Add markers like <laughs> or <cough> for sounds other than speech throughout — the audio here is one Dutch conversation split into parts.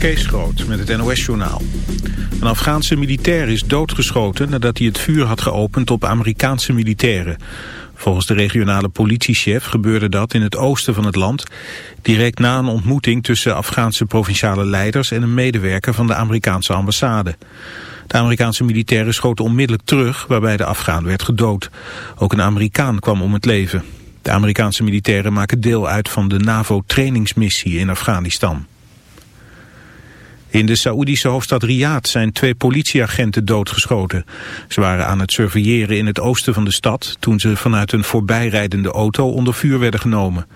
Kees Groot met het NOS-journaal. Een Afghaanse militair is doodgeschoten nadat hij het vuur had geopend op Amerikaanse militairen. Volgens de regionale politiechef gebeurde dat in het oosten van het land... direct na een ontmoeting tussen Afghaanse provinciale leiders... en een medewerker van de Amerikaanse ambassade. De Amerikaanse militairen schoten onmiddellijk terug... waarbij de Afghaan werd gedood. Ook een Amerikaan kwam om het leven. De Amerikaanse militairen maken deel uit van de NAVO-trainingsmissie in Afghanistan. In de Saoedische hoofdstad Riyadh zijn twee politieagenten doodgeschoten. Ze waren aan het surveilleren in het oosten van de stad... toen ze vanuit een voorbijrijdende auto onder vuur werden genomen.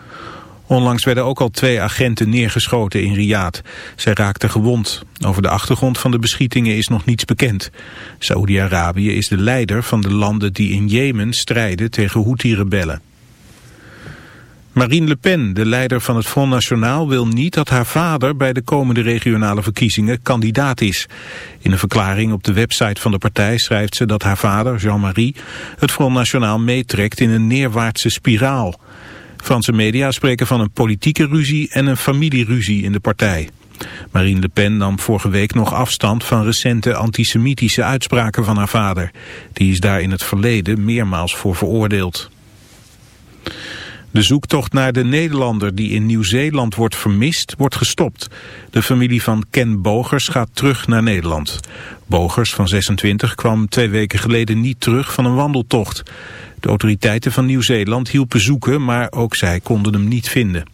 Onlangs werden ook al twee agenten neergeschoten in Riyadh. Zij raakten gewond. Over de achtergrond van de beschietingen is nog niets bekend. Saoedi-Arabië is de leider van de landen die in Jemen strijden tegen Houthi-rebellen. Marine Le Pen, de leider van het Front National, wil niet dat haar vader bij de komende regionale verkiezingen kandidaat is. In een verklaring op de website van de partij schrijft ze dat haar vader, Jean-Marie, het Front National meetrekt in een neerwaartse spiraal. Franse media spreken van een politieke ruzie en een familieruzie in de partij. Marine Le Pen nam vorige week nog afstand van recente antisemitische uitspraken van haar vader. Die is daar in het verleden meermaals voor veroordeeld. De zoektocht naar de Nederlander die in Nieuw-Zeeland wordt vermist, wordt gestopt. De familie van Ken Bogers gaat terug naar Nederland. Bogers van 26 kwam twee weken geleden niet terug van een wandeltocht. De autoriteiten van Nieuw-Zeeland hielpen zoeken, maar ook zij konden hem niet vinden.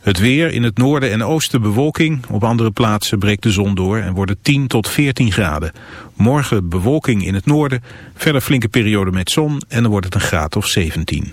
Het weer in het noorden en oosten bewolking. Op andere plaatsen breekt de zon door en worden 10 tot 14 graden. Morgen bewolking in het noorden, verder flinke periode met zon en dan wordt het een graad of 17.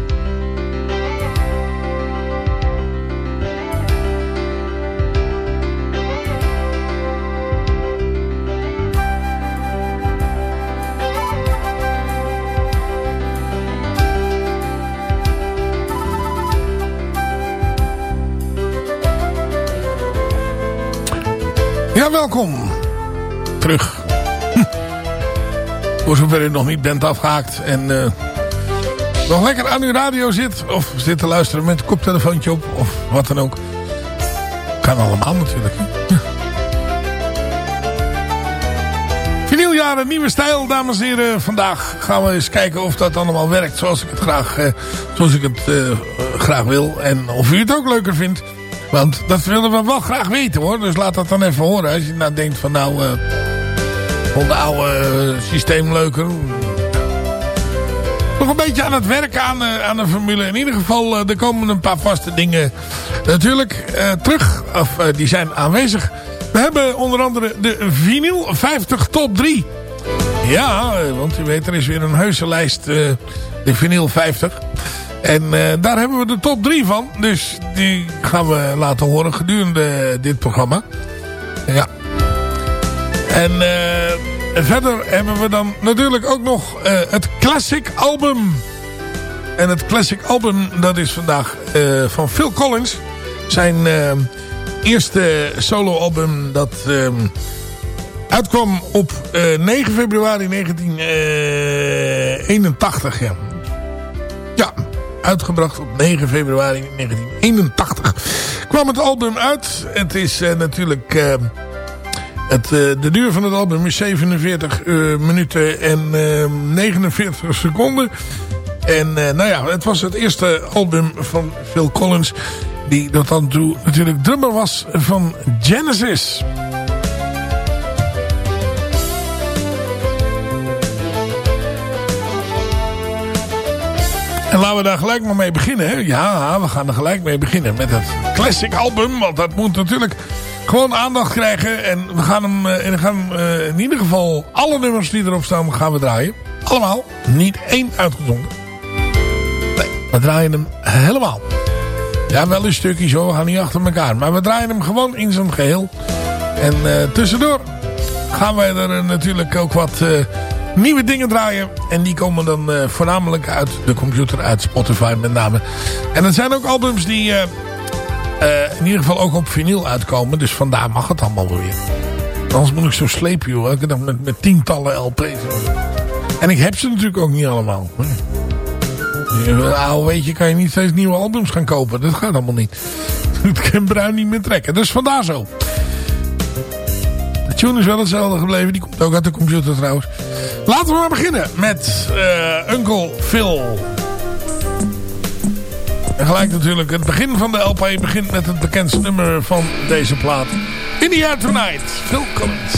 Ja, welkom. Terug. Hm. <laughs> Voor zover u nog niet bent afgehaakt en uh, nog lekker aan uw radio zit. Of zit te luisteren met een koptelefoontje op. Of wat dan ook. Kan allemaal natuurlijk. Hè? <laughs> Vinyljaren, nieuwe stijl, dames en heren. Vandaag gaan we eens kijken of dat allemaal werkt zoals ik het graag, uh, zoals ik het, uh, graag wil. En of u het ook leuker vindt. Want dat willen we wel graag weten hoor. Dus laat dat dan even horen. Als je nou denkt van nou... Uh, vond de oude uh, systeem leuker. Nog een beetje aan het werken aan, uh, aan de formule. In ieder geval, er komen een paar vaste dingen natuurlijk terug. Of die zijn aanwezig. We hebben onder andere de vinyl 50 top 3. Ja, want u weet er is weer een heuse lijst. de vinyl 50. En uh, daar hebben we de top 3 van. Dus die gaan we laten horen gedurende dit programma. Ja. En uh, verder hebben we dan natuurlijk ook nog uh, het classic album. En het classic album, dat is vandaag van Phil Collins. Zijn eerste solo album dat uh, uitkwam op 9 februari 1981. Ja. Uitgebracht op 9 februari 1981. Kwam het album uit. Het is natuurlijk... Het, de duur van het album is 47 minuten en 49 seconden. En nou ja, het was het eerste album van Phil Collins. Die tot dan toe natuurlijk drummer was van Genesis. Laten we daar gelijk maar mee beginnen. Hè? Ja, we gaan er gelijk mee beginnen met het classic album. Want dat moet natuurlijk gewoon aandacht krijgen. En we gaan hem en we gaan, uh, in ieder geval alle nummers die erop staan gaan we draaien. Allemaal. Niet één uitgezonden. We draaien hem helemaal. Ja, wel een stukje zo. We gaan niet achter elkaar. Maar we draaien hem gewoon in zijn geheel. En uh, tussendoor gaan wij er natuurlijk ook wat nieuwe dingen draaien. En die komen dan voornamelijk uit de computer, uit Spotify met name. En het zijn ook albums die in ieder geval ook op vinyl uitkomen. Dus vandaar mag het allemaal weer. Anders moet ik zo slepen, joh. Ik met, met tientallen LP's. En ik heb ze natuurlijk ook niet allemaal. Nou, weet je, kan je niet steeds nieuwe albums gaan kopen. Dat gaat allemaal niet. <laughs> Dat kan Bruin niet meer trekken. Dus vandaar zo. De tune is wel hetzelfde gebleven. Die komt ook uit de computer trouwens. Laten we maar beginnen met uh, Uncle Phil. En gelijk natuurlijk het begin van de LP begint met het bekendste nummer van deze plaat. In the Air Tonight, Phil Collins.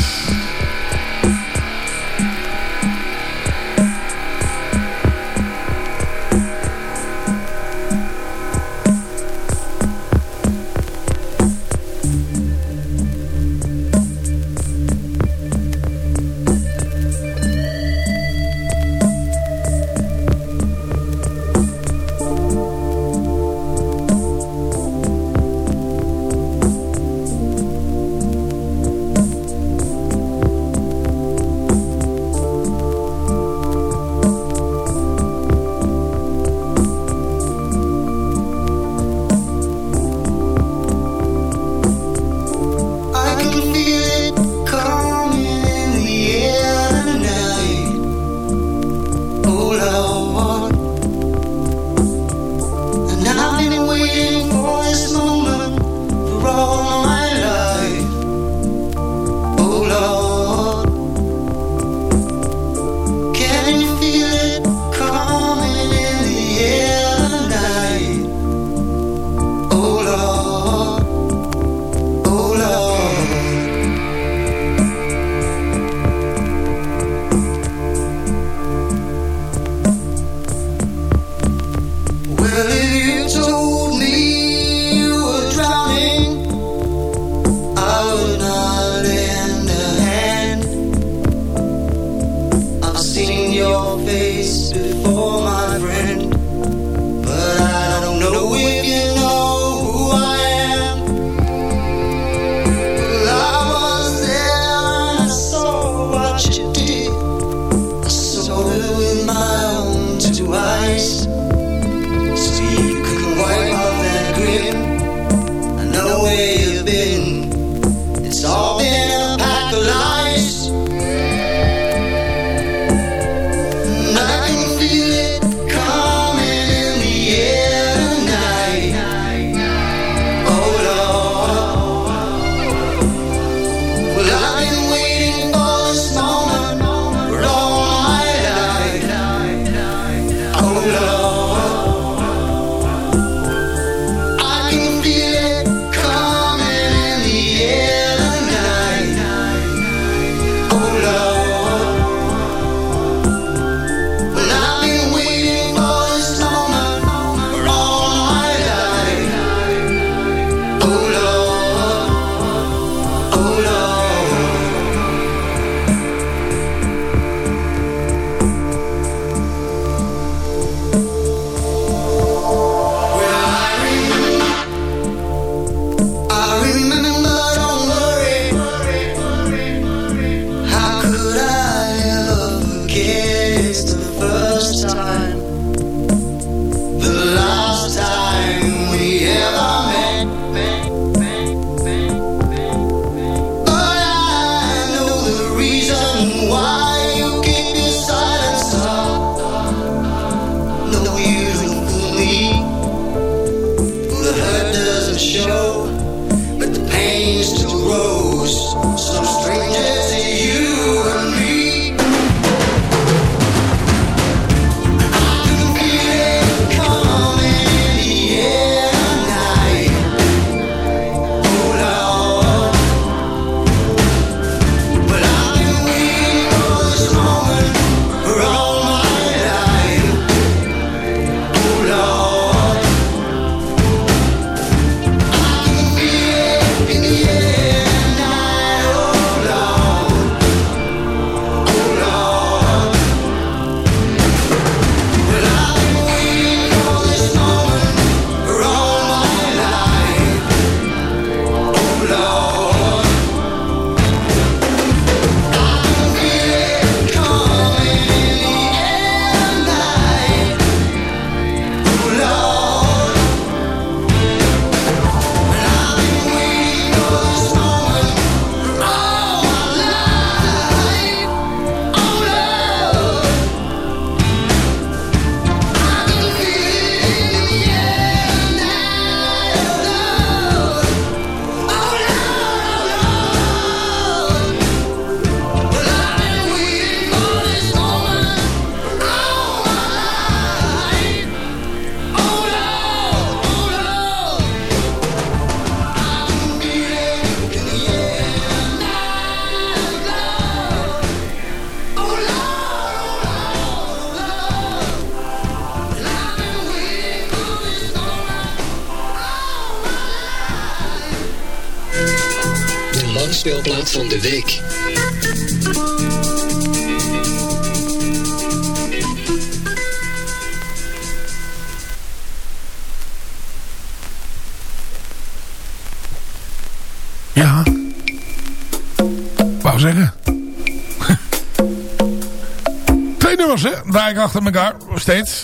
Achter elkaar, steeds.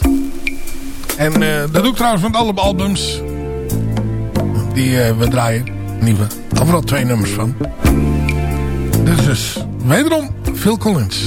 En uh, dat doe ik trouwens met alle albums. Die uh, we draaien. Nieuwe. Overal twee nummers van. Dus, dus wederom Phil Collins.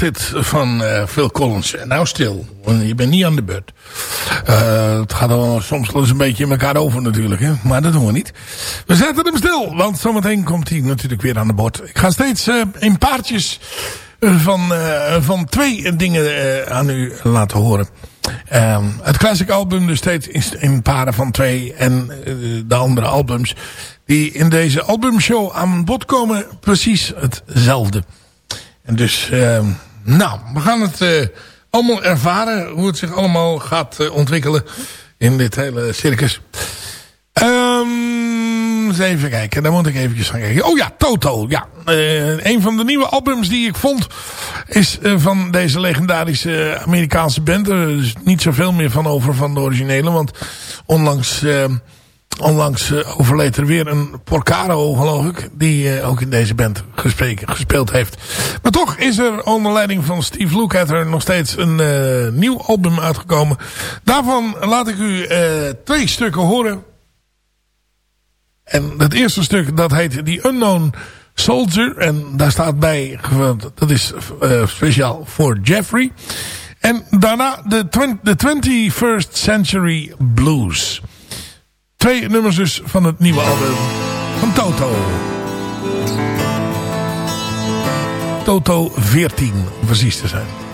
Was dit van uh, Phil Collins. Nou stil, je bent niet aan de beurt. Uh, het gaat al soms wel eens een beetje in elkaar over natuurlijk. Hè? Maar dat doen we niet. We zetten hem stil, want zometeen komt hij natuurlijk weer aan de bord. Ik ga steeds uh, in paardjes van, van twee dingen aan u laten horen. Ehm, het classic album dus steeds in paren van twee. En de andere albums die in deze albumshow aan bod komen precies hetzelfde. En dus, uh, nou, we gaan het uh, allemaal ervaren. Hoe het zich allemaal gaat uh, ontwikkelen in dit hele circus. Um, eens even kijken. Dan moet ik eventjes gaan kijken. Oh ja, Toto. Ja, uh, een van de nieuwe albums die ik vond... is van deze legendarische Amerikaanse band. Er is niet zoveel meer van over van de originele. Want onlangs... Onlangs uh, overleed er weer een Porcaro, geloof ik. Die uh, ook in deze band gespeeld, heeft. Maar toch is er onder leiding van Steve Lukather nog steeds een uh, nieuw album uitgekomen. Daarvan laat ik u twee stukken horen. En het eerste stuk dat heet The Unknown Soldier. En daar staat bij, dat is speciaal voor Jeffrey. En daarna de 21st Century Blues. Twee nummers dus van het nieuwe album van Toto. Toto 14, om precies te zijn.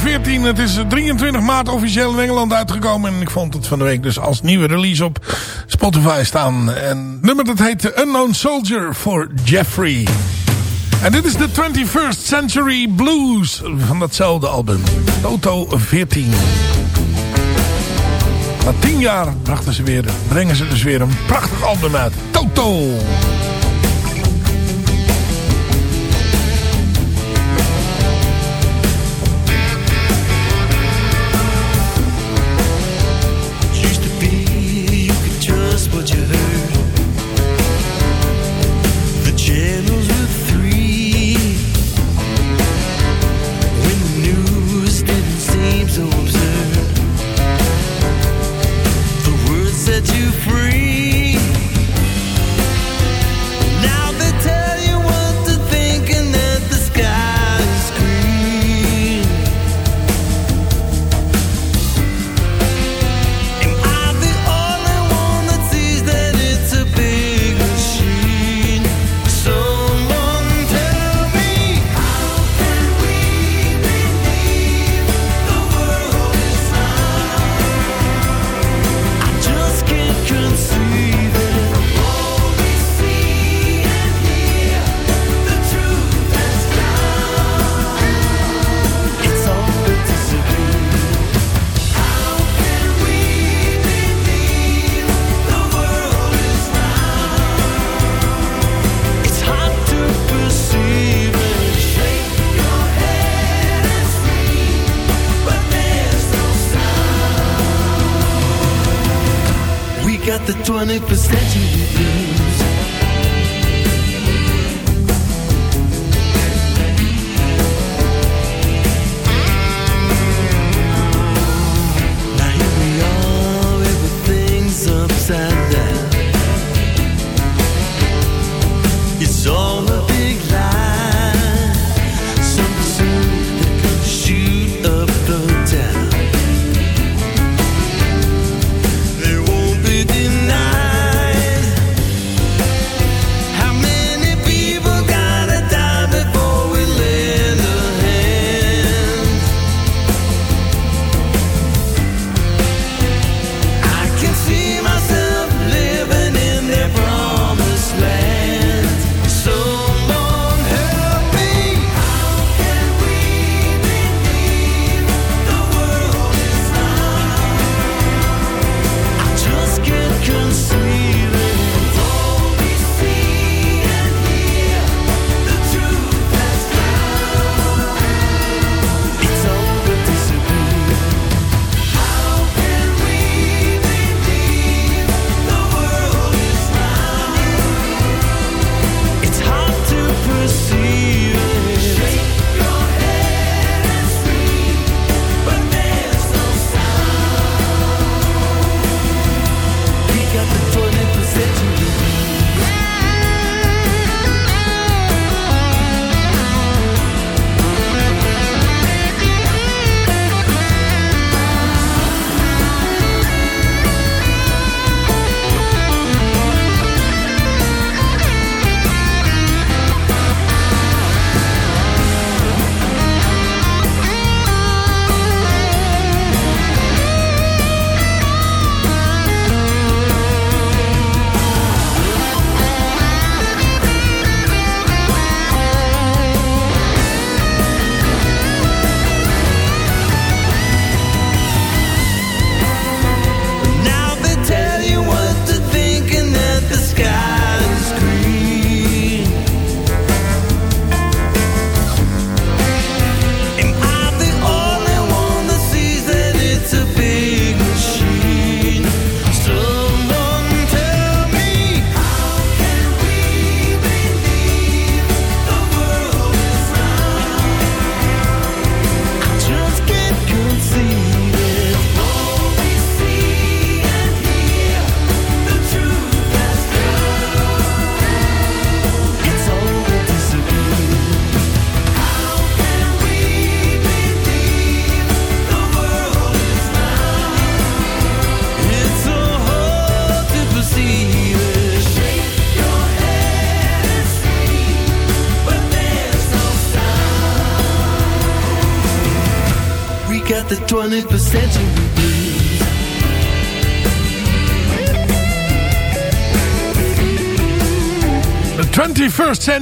2014. Het is 23 maart officieel in Engeland uitgekomen. En ik vond het van de week dus als nieuwe release op Spotify staan. En het nummer dat heet Unknown Soldier for Jeffrey. En dit is de 21st Century Blues van datzelfde album. Toto 14. Na 10 jaar ze weer, brengen ze dus weer een prachtig album uit. Toto! the 21st century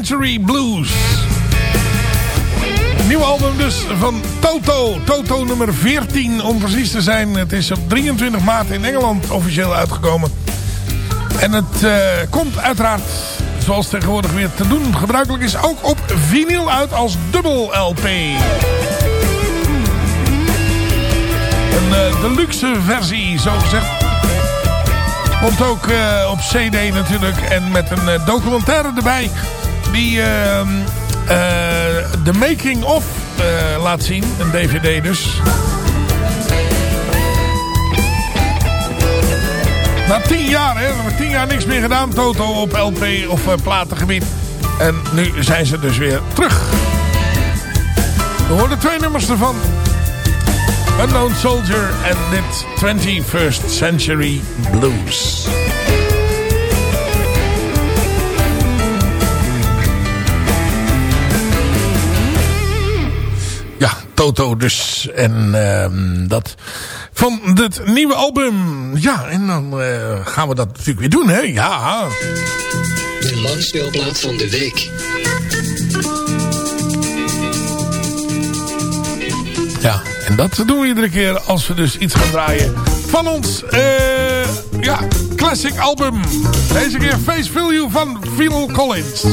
Century Blues. Nieuw album dus van Toto. Toto nummer 14 om precies te zijn. Het is op 23 maart in Engeland officieel uitgekomen. En het uh, komt uiteraard, zoals tegenwoordig weer te doen gebruikelijk is, ook op vinyl uit als dubbel LP. Een uh, deluxe versie, zo gezegd. Komt ook uh, op CD natuurlijk en met een documentaire erbij. Die ehm, de making of laat zien. Een DVD dus. Na tien jaar, hè. We tien jaar niks meer gedaan, Toto, op LP of uh, platengebied. En nu zijn ze dus weer terug. We hoorden twee nummers ervan. Unknown Soldier en dit 21st Century Blues. Toto dus. En uh, dat van het nieuwe album. Ja, en dan uh, gaan we dat natuurlijk weer doen, hè? Ja. De langspeelplaat van de week. Ja, en dat doen we iedere keer als we dus iets gaan draaien van ons uh, ja, classic album. Deze keer Face Value van Phil Collins.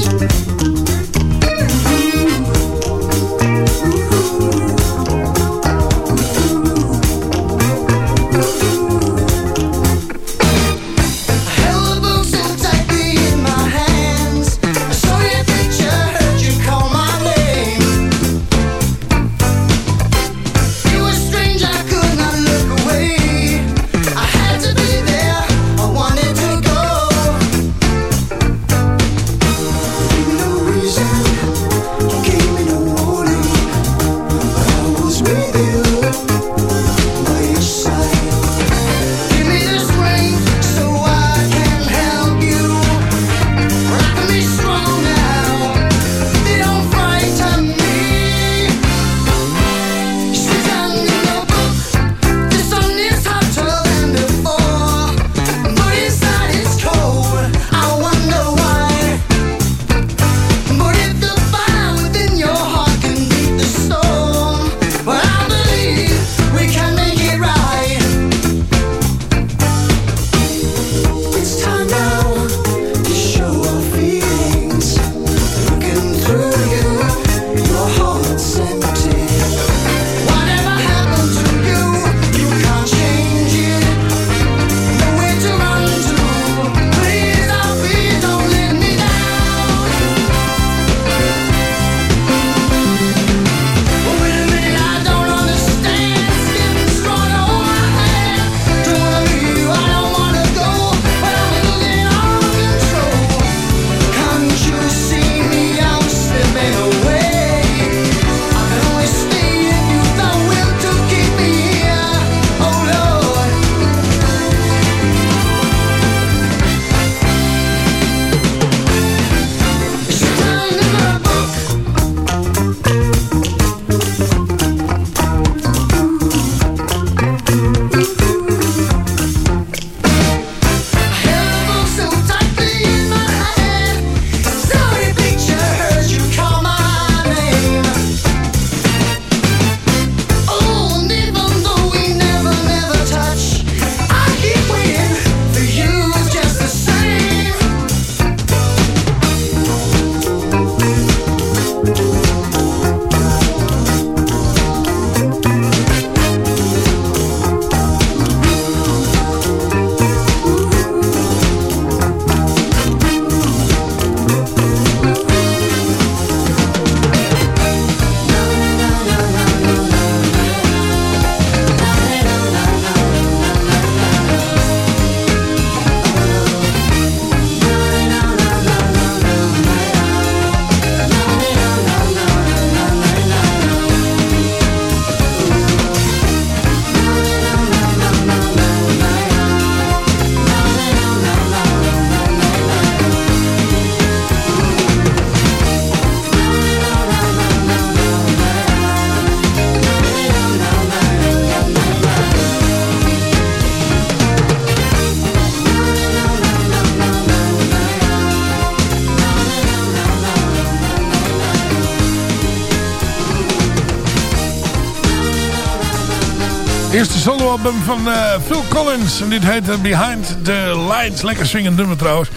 Soloalbum van uh, Phil Collins. En dit heet Behind the Lights. Lekker swingend nummer trouwens.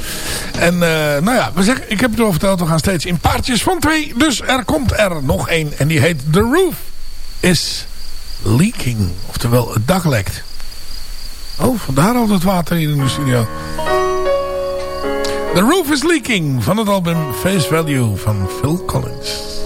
En uh, nou ja, we zeggen, ik heb het al verteld. We gaan steeds in paardjes van twee. Dus er komt er nog één. En die heet The Roof is Leaking. Oftewel, het dak lekt. Oh, vandaar al het water hier in de studio. The Roof is Leaking van het album Face Value van Phil Collins.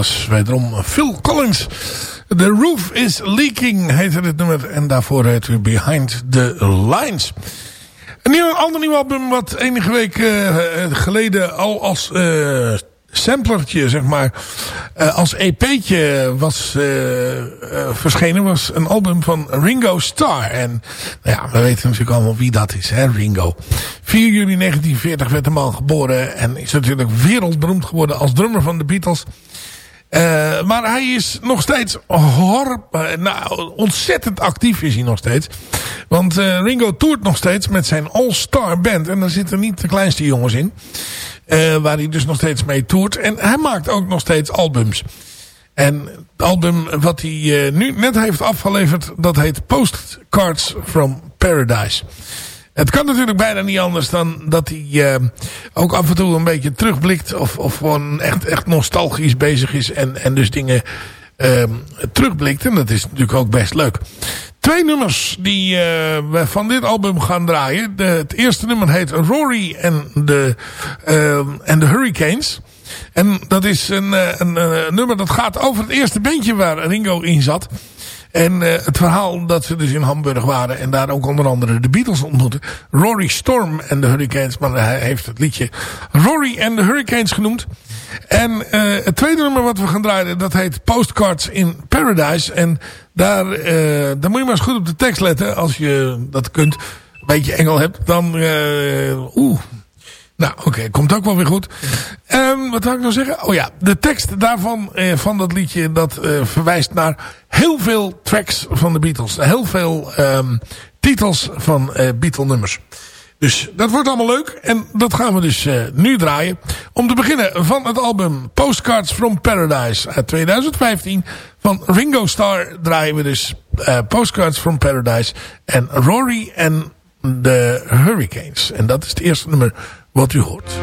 Was wederom Phil Collins. The Roof is Leaking heette het nummer. En daarvoor heet u Behind the Lines. Een nieuw, ander nieuw album wat enige week uh, geleden al als uh, samplertje, zeg maar, uh, als EP'tje was verschenen. Was een album van Ringo Starr. En nou ja, we weten natuurlijk allemaal wie dat is, hè, Ringo. 4 juli 1940 werd de man geboren. En is natuurlijk wereldberoemd geworden als drummer van de Beatles. Uh, maar hij is nog steeds hor, uh, nou, ontzettend actief is hij nog steeds. Want uh, Ringo toert nog steeds met zijn All-Star Band. En daar zitten niet de kleinste jongens in. waar hij dus nog steeds mee toert. En hij maakt ook nog steeds albums. En het album wat hij nu net heeft afgeleverd, dat heet Postcards from Paradise. Het kan natuurlijk bijna niet anders dan dat hij uh, ook af en toe een beetje terugblikt. Of, of gewoon echt, echt nostalgisch bezig is. En, en dus dingen uh, terugblikt. En dat is natuurlijk ook best leuk. Twee nummers die uh, we van dit album gaan draaien. Het eerste nummer heet Rory en de, en de Hurricanes. En dat is een, een, een nummer dat gaat over het eerste bandje waar Ringo in zat. En uh, het verhaal dat ze dus in Hamburg waren en daar ook onder andere de Beatles ontmoeten. Rory Storm en de Hurricanes, maar hij heeft het liedje Rory en de Hurricanes genoemd. En uh, het tweede nummer wat we gaan draaien, dat heet Postcards in Paradise. En daar, uh, daar moet je maar eens goed op de tekst letten als je dat kunt. Een beetje Engel hebt, dan... Oeh, nou, oké, komt ook wel weer goed. Um, wat wil ik nou zeggen? Oh ja, de tekst daarvan, eh, van dat liedje, dat uh, verwijst naar heel veel tracks van de Beatles. Heel veel um, titels van uh, Beatle-nummers. Dus dat wordt allemaal leuk. En dat gaan we dus nu draaien. Om te beginnen van het album Postcards from Paradise uit 2015. Van Ringo Starr draaien we dus Postcards from Paradise. En Rory en de Hurricanes. En dat is het eerste nummer wat u hoort.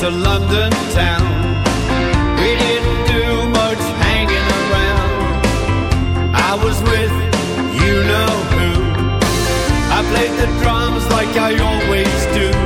to London town. We didn't do much hanging around. I was with you know who. I played the drums like I always do.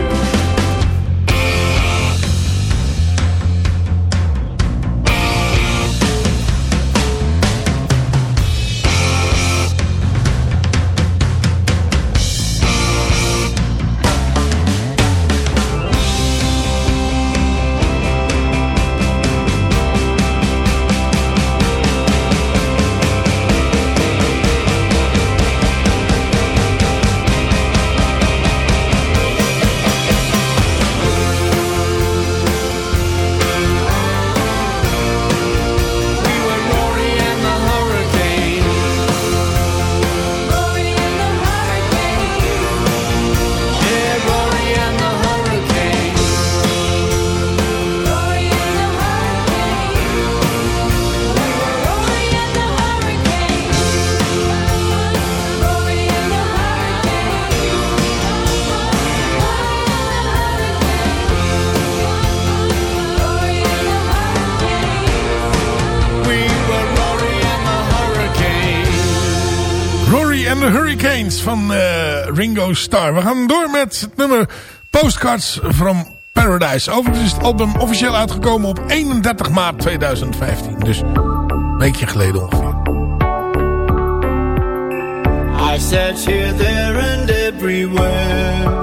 van uh, Ringo Starr. We gaan door met het nummer Postcards from Paradise. Overigens is het album officieel uitgekomen op 31 maart 2015. Dus een weekje geleden ongeveer. I sat here, there and everywhere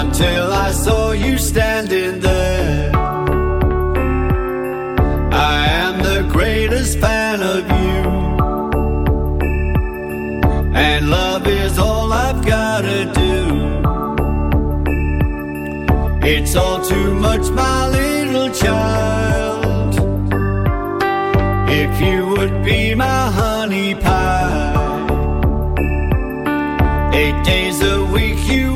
Until I saw you standing there It's all too much, my little child. If you would be my honey pie, eight days a week you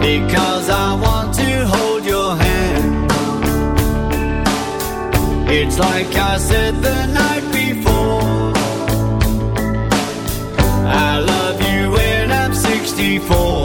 because I want to hold your hand. It's like I said the night before. I love you when I'm 64.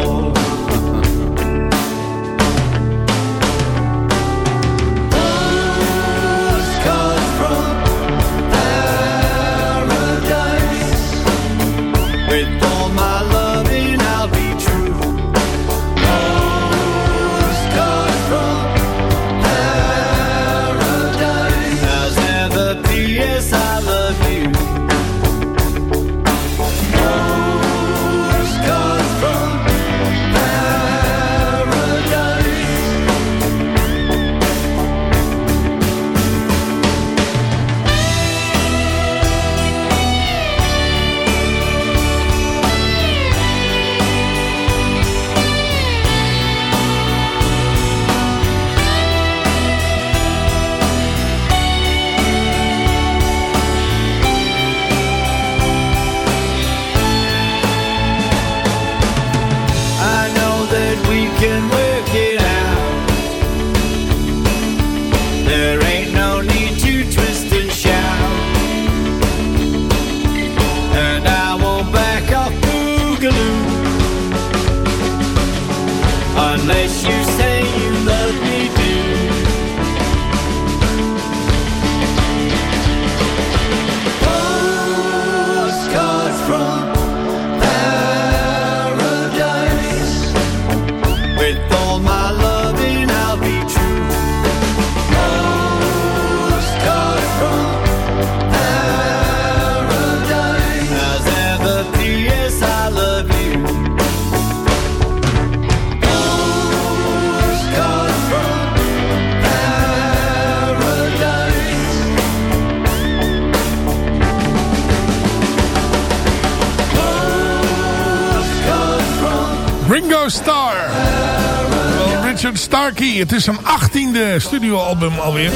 Het is zijn achttiende studioalbum alweer.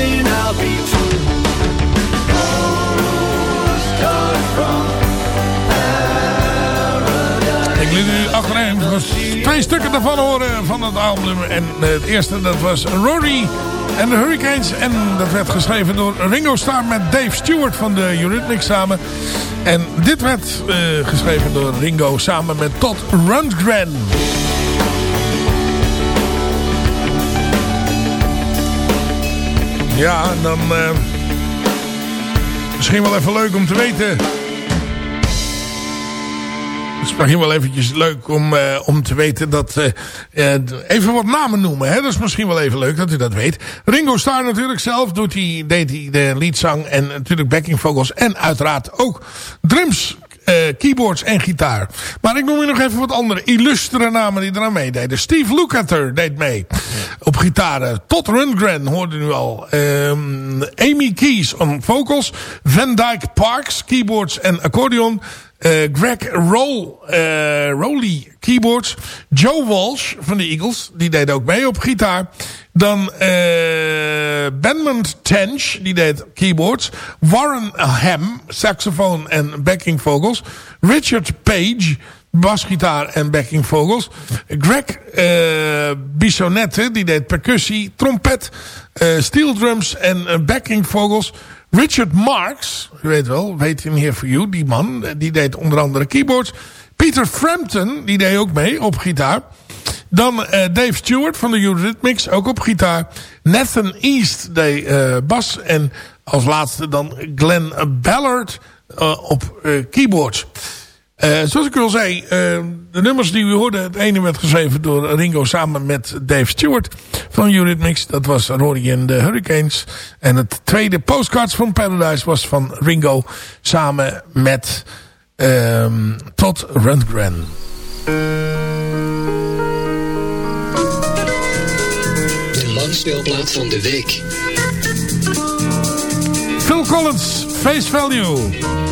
Ik liet u achtereen twee stukken daarvan horen van het album. En eh, het eerste dat was Rory en de Hurricanes. En dat werd geschreven door Ringo Starr met Dave Stewart van de Eurythmics samen. En dit werd eh, geschreven door Ringo samen met Todd Rundgren. Ja, dan... Uh, misschien wel even leuk om te weten is misschien wel eventjes leuk om, uh, om te weten dat... Uh, even wat namen noemen. Hè? Dat is misschien wel even leuk dat u dat weet. Ringo Starr natuurlijk zelf doet hij, deed hij de leadzang en natuurlijk backing vocals. En uiteraard ook drums, uh, keyboards en gitaar. Maar ik noem je nog even wat andere illustere namen die eraan meededen. Steve Lukather deed mee op gitaren. Todd Rundgren hoorde u al. Um, Amy Keys on vocals. Van Dyke Parks keyboards en accordeon. Uh, Greg Roll, uh, Rowley keyboards. Joe Walsh van de Eagles. Die deed ook mee op gitaar. Dan uh, Benmond Tench. Die deed keyboards. Warren Ham. Saxofoon en backing vocals. Richard Page. Basgitaar en backing vocals. Greg uh, Bissonette. Die deed percussie. Trompet. Steel drums en backing vocals. Richard Marks, u weet wel, weet him here for you, die man, die deed onder andere keyboards. Peter Frampton, die deed ook mee op gitaar. Dan uh, Dave Stewart van de Eurythmics, ook op gitaar. Nathan East deed uh, bas. En als laatste dan Glenn Ballard uh, op keyboards. Uh, zoals ik al zei, uh, de nummers die u hoorde, het ene werd geschreven door Ringo samen met Dave Stewart van Eurythmics. Dat was Rory and the Hurricanes. En het tweede Postcards from Paradise was van Ringo samen met um, Todd Rundgren. De langspeelplaat van de week. Phil Collins, Face Value.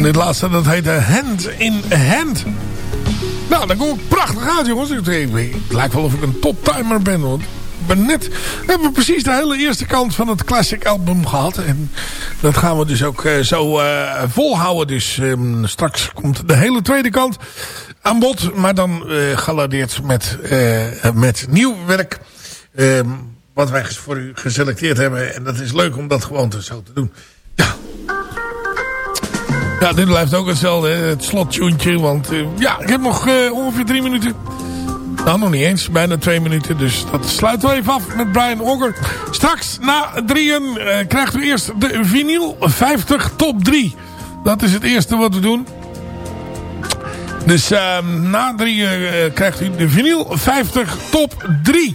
En dit laatste, dat heette Hand in Hand. Nou, dan kom ik prachtig uit, jongens. Het lijkt wel of ik een toptimer ben, want ben net, we hebben precies de hele eerste kant van het classic album gehad. En dat gaan we dus ook uh, zo uh, volhouden. Dus um, straks komt de hele tweede kant aan bod. Maar dan uh, galadeerd met, met nieuw werk. Um, wat wij voor u geselecteerd hebben. En dat is leuk om dat gewoon zo te doen. Ja. Ja, dit blijft ook hetzelfde. Het slottuntje. Want ja, ik heb nog ongeveer drie minuten. Nou, nog niet eens. Bijna twee minuten. Dus dat sluiten we even af met Brian Ogger. Straks na drieën uh, krijgt u eerst de vinyl 50 top 3. Dat is het eerste wat we doen. Dus uh, na drieën krijgt u de vinyl 50 top 3.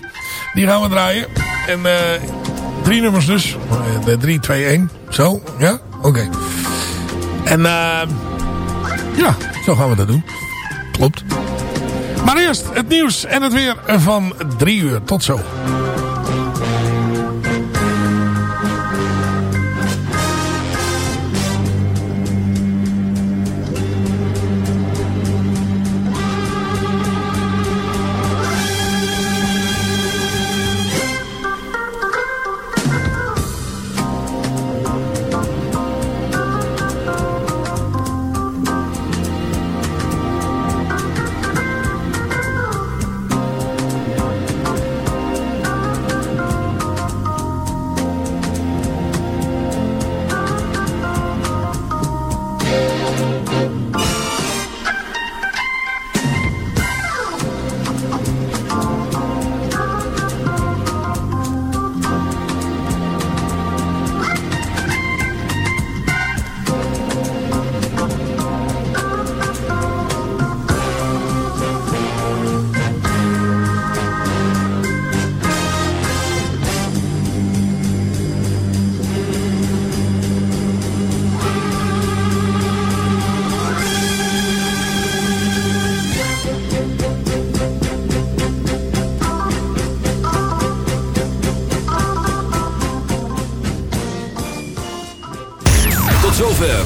Die gaan we draaien. En drie nummers dus. De 3, 2, 1. Zo, ja? Oké. En ja, zo gaan we dat doen. Klopt. Maar eerst het nieuws en het weer van drie uur. Tot zo.